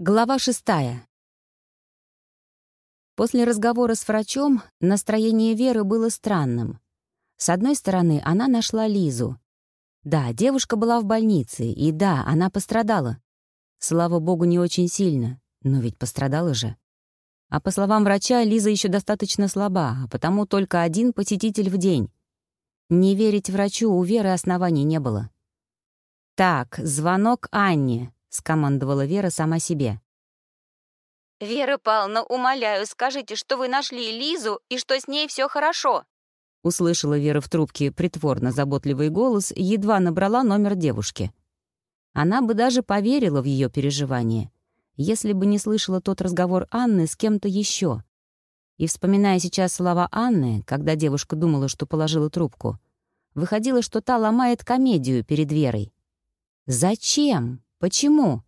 Глава шестая. После разговора с врачом настроение Веры было странным. С одной стороны, она нашла Лизу. Да, девушка была в больнице, и да, она пострадала. Слава богу, не очень сильно, но ведь пострадала же. А по словам врача, Лиза еще достаточно слаба, а потому только один посетитель в день. Не верить врачу у Веры оснований не было. «Так, звонок Анне», — скомандовала Вера сама себе. «Вера Павловна, умоляю, скажите, что вы нашли Лизу и что с ней все хорошо!» Услышала Вера в трубке притворно заботливый голос, едва набрала номер девушки. Она бы даже поверила в ее переживания, если бы не слышала тот разговор Анны с кем-то еще. И, вспоминая сейчас слова Анны, когда девушка думала, что положила трубку, выходило, что та ломает комедию перед Верой. «Зачем?» Почему?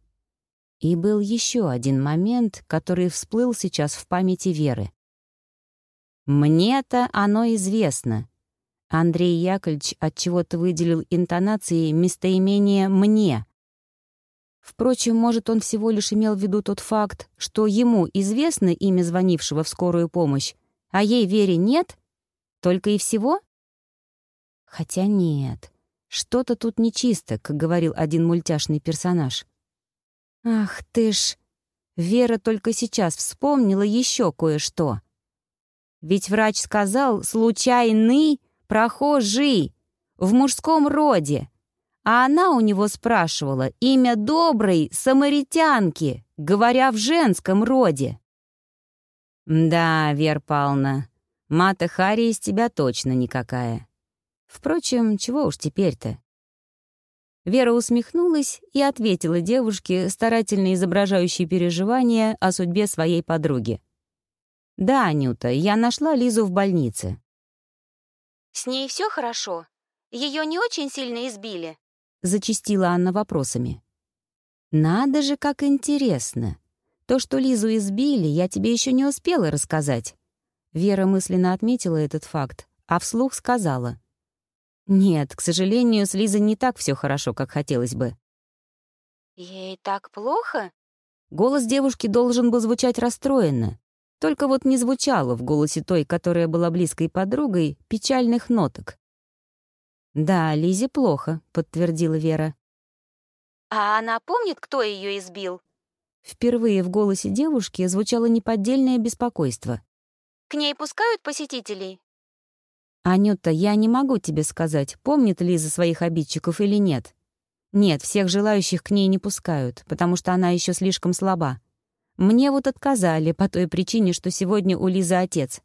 И был еще один момент, который всплыл сейчас в памяти Веры. «Мне-то оно известно». Андрей Яковлевич отчего-то выделил интонацией местоимение «мне». Впрочем, может, он всего лишь имел в виду тот факт, что ему известно имя звонившего в скорую помощь, а ей Вере нет? Только и всего? Хотя нет. Что-то тут нечисто, как говорил один мультяшный персонаж. Ах ты ж... Вера только сейчас вспомнила еще кое-что. Ведь врач сказал «случайный прохожий» в мужском роде, а она у него спрашивала имя доброй самаритянки, говоря в женском роде. «Да, Вер Павловна, Мата Хари из тебя точно никакая. Впрочем, чего уж теперь-то? Вера усмехнулась и ответила девушке, старательно изображающей переживания о судьбе своей подруги. «Да, Анюта, я нашла Лизу в больнице». «С ней все хорошо? Ее не очень сильно избили?» — зачастила Анна вопросами. «Надо же, как интересно. То, что Лизу избили, я тебе еще не успела рассказать». Вера мысленно отметила этот факт, а вслух сказала. Нет, к сожалению, с Лизой не так все хорошо, как хотелось бы. Ей так плохо? Голос девушки должен был звучать расстроенно. Только вот не звучало в голосе той, которая была близкой подругой, печальных ноток. «Да, Лизе плохо», — подтвердила Вера. «А она помнит, кто ее избил?» Впервые в голосе девушки звучало неподдельное беспокойство. «К ней пускают посетителей?» «Анюта, я не могу тебе сказать, помнит Лиза своих обидчиков или нет. Нет, всех желающих к ней не пускают, потому что она еще слишком слаба. Мне вот отказали по той причине, что сегодня у Лизы отец».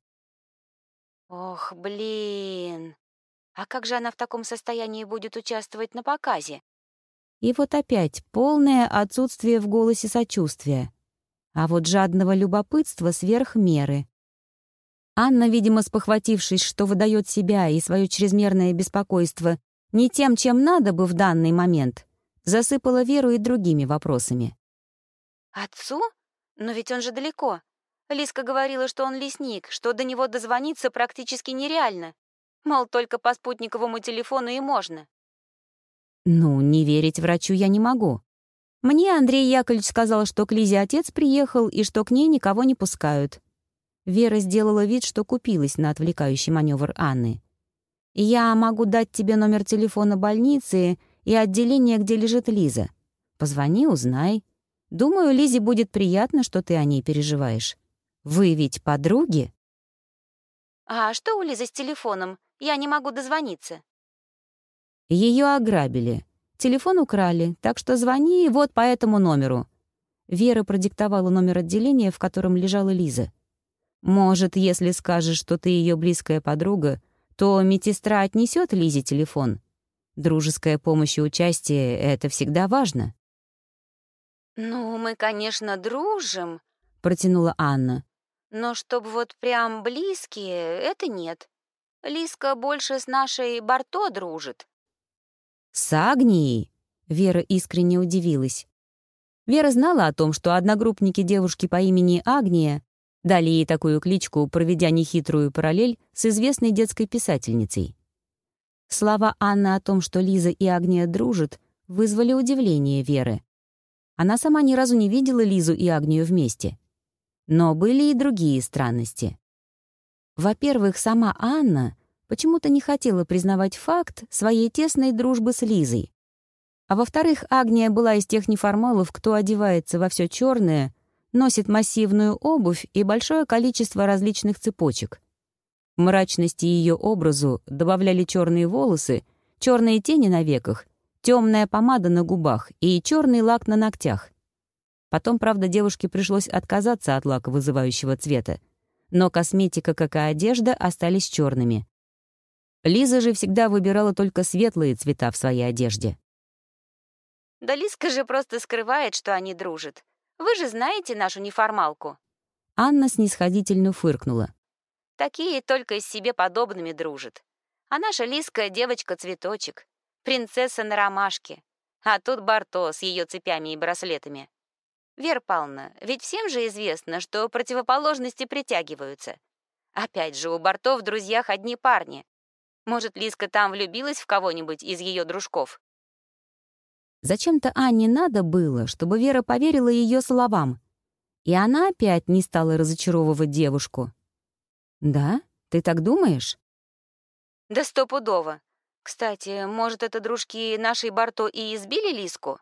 «Ох, блин! А как же она в таком состоянии будет участвовать на показе?» И вот опять полное отсутствие в голосе сочувствия. А вот жадного любопытства сверх меры. Анна, видимо, спохватившись, что выдает себя и свое чрезмерное беспокойство не тем, чем надо бы в данный момент, засыпала Веру и другими вопросами. «Отцу? Но ведь он же далеко. Лиска говорила, что он лесник, что до него дозвониться практически нереально. Мол, только по спутниковому телефону и можно». «Ну, не верить врачу я не могу. Мне Андрей Яковлевич сказал, что к Лизе отец приехал и что к ней никого не пускают. Вера сделала вид, что купилась на отвлекающий маневр Анны. «Я могу дать тебе номер телефона больницы и отделения, где лежит Лиза. Позвони, узнай. Думаю, Лизе будет приятно, что ты о ней переживаешь. Вы ведь подруги?» «А что у Лизы с телефоном? Я не могу дозвониться». Ее ограбили. Телефон украли, так что звони вот по этому номеру». Вера продиктовала номер отделения, в котором лежала Лиза. Может, если скажешь, что ты ее близкая подруга, то медсестра отнесет Лизе телефон. Дружеская помощь и участие — это всегда важно. «Ну, мы, конечно, дружим», — протянула Анна. «Но чтоб вот прям близкие, это нет. Лиска больше с нашей Барто дружит». «С Агнией?» — Вера искренне удивилась. Вера знала о том, что одногруппники девушки по имени Агния Дали ей такую кличку, проведя нехитрую параллель с известной детской писательницей. Слова Анны о том, что Лиза и Агния дружат, вызвали удивление Веры. Она сама ни разу не видела Лизу и Агнию вместе. Но были и другие странности. Во-первых, сама Анна почему-то не хотела признавать факт своей тесной дружбы с Лизой. А во-вторых, Агния была из тех неформалов, кто одевается во все черное, носит массивную обувь и большое количество различных цепочек. Мрачности ее образу добавляли черные волосы, черные тени на веках, темная помада на губах и черный лак на ногтях. Потом, правда, девушке пришлось отказаться от лака вызывающего цвета, но косметика, как и одежда, остались черными. Лиза же всегда выбирала только светлые цвета в своей одежде. Да Лиска же просто скрывает, что они дружат. Вы же знаете нашу неформалку. Анна снисходительно фыркнула. Такие только с себе подобными дружат. А наша Лиска — девочка-цветочек, принцесса на ромашке. А тут Барто с ее цепями и браслетами. Вера Павловна, ведь всем же известно, что противоположности притягиваются. Опять же, у Барто в друзьях одни парни. Может, Лиска там влюбилась в кого-нибудь из ее дружков? Зачем-то Анне надо было, чтобы Вера поверила ее словам. И она опять не стала разочаровывать девушку. «Да? Ты так думаешь?» «Да стопудово. Кстати, может, это дружки нашей Барто и избили Лиску?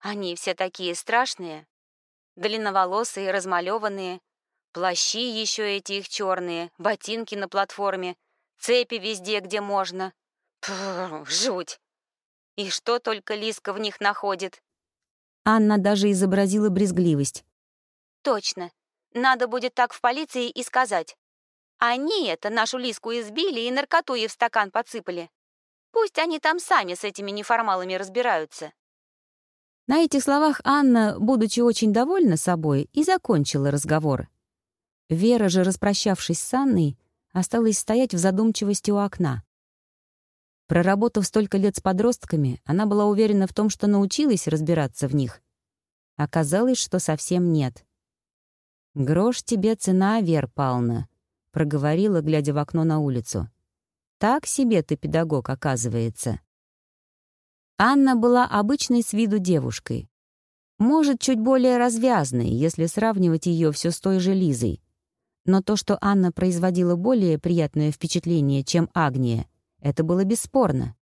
Они все такие страшные. Длинноволосые, размалеванные. Плащи еще эти их черные, ботинки на платформе, цепи везде, где можно. Пф, жуть. И что только Лиска в них находит. Анна даже изобразила брезгливость. Точно. Надо будет так в полиции и сказать. Они это нашу Лиску избили и наркоту ей в стакан подсыпали. Пусть они там сами с этими неформалами разбираются. На этих словах Анна, будучи очень довольна собой, и закончила разговор. Вера же, распрощавшись с Анной, осталась стоять в задумчивости у окна. Проработав столько лет с подростками, она была уверена в том, что научилась разбираться в них. Оказалось, что совсем нет. «Грош тебе цена, Вер Павловна», — проговорила, глядя в окно на улицу. «Так себе ты педагог, оказывается». Анна была обычной с виду девушкой. Может, чуть более развязной, если сравнивать ее все с той же Лизой. Но то, что Анна производила более приятное впечатление, чем Агния, это было бесспорно.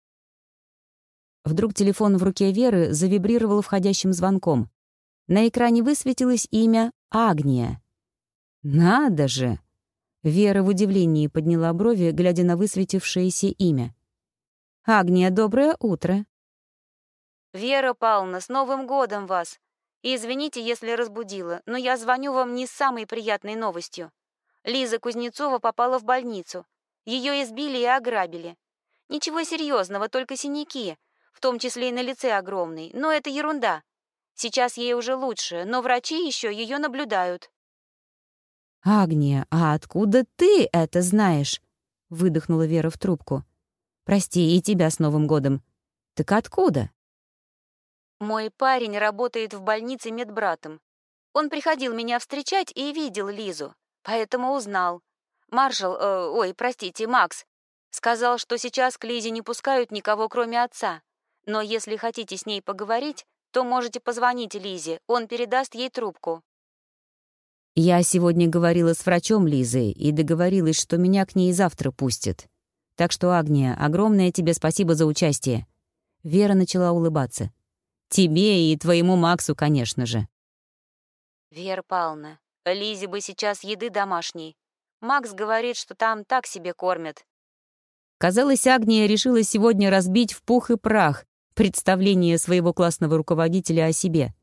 Вдруг телефон в руке Веры завибрировал входящим звонком. На экране высветилось имя Агния. «Надо же!» Вера в удивлении подняла брови, глядя на высветившееся имя. «Агния, доброе утро!» «Вера Павловна, с Новым годом вас! Извините, если разбудила, но я звоню вам не с самой приятной новостью. Лиза Кузнецова попала в больницу. Ее избили и ограбили. Ничего серьезного, только синяки, в том числе и на лице огромный, но это ерунда. Сейчас ей уже лучше, но врачи еще ее наблюдают. «Агния, а откуда ты это знаешь?» — выдохнула Вера в трубку. «Прости, и тебя с Новым годом. Так откуда?» «Мой парень работает в больнице медбратом. Он приходил меня встречать и видел Лизу, поэтому узнал. Маршал, э, ой, простите, Макс, Сказал, что сейчас к Лизе не пускают никого, кроме отца. Но если хотите с ней поговорить, то можете позвонить Лизе, он передаст ей трубку. Я сегодня говорила с врачом Лизы и договорилась, что меня к ней завтра пустят. Так что, Агния, огромное тебе спасибо за участие. Вера начала улыбаться. Тебе и твоему Максу, конечно же. Вера Павловна, Лизе бы сейчас еды домашней. Макс говорит, что там так себе кормят. Казалось, Агния решила сегодня разбить в пух и прах представление своего классного руководителя о себе.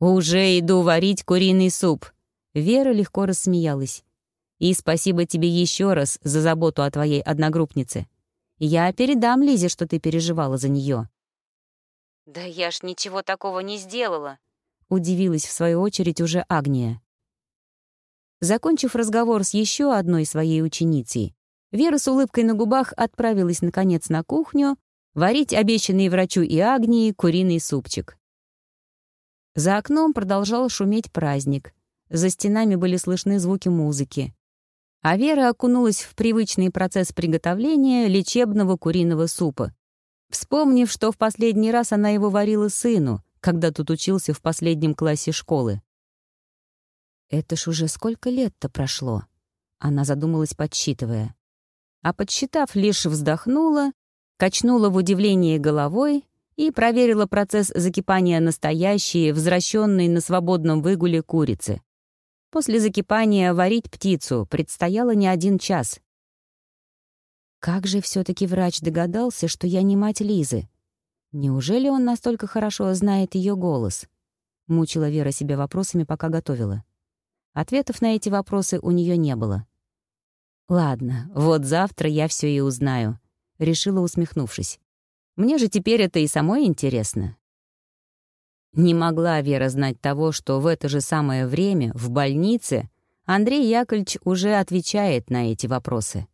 «Уже иду варить куриный суп», — Вера легко рассмеялась. «И спасибо тебе еще раз за заботу о твоей одногруппнице. Я передам Лизе, что ты переживала за нее. «Да я ж ничего такого не сделала», — удивилась в свою очередь уже Агния. Закончив разговор с еще одной своей ученицей, Вера с улыбкой на губах отправилась, наконец, на кухню варить обещанный врачу и Агнии куриный супчик. За окном продолжал шуметь праздник. За стенами были слышны звуки музыки. А Вера окунулась в привычный процесс приготовления лечебного куриного супа, вспомнив, что в последний раз она его варила сыну, когда тут учился в последнем классе школы. Это ж уже сколько лет-то прошло? Она задумалась, подсчитывая. А подсчитав, лишь вздохнула, качнула в удивлении головой и проверила процесс закипания настоящей, возвращенной на свободном выгуле курицы. После закипания варить птицу предстояло не один час. Как же все таки врач догадался, что я не мать Лизы? Неужели он настолько хорошо знает ее голос? Мучила Вера себя вопросами, пока готовила. Ответов на эти вопросы у нее не было. «Ладно, вот завтра я все и узнаю», — решила, усмехнувшись. «Мне же теперь это и самой интересно». Не могла Вера знать того, что в это же самое время в больнице Андрей Яковлевич уже отвечает на эти вопросы.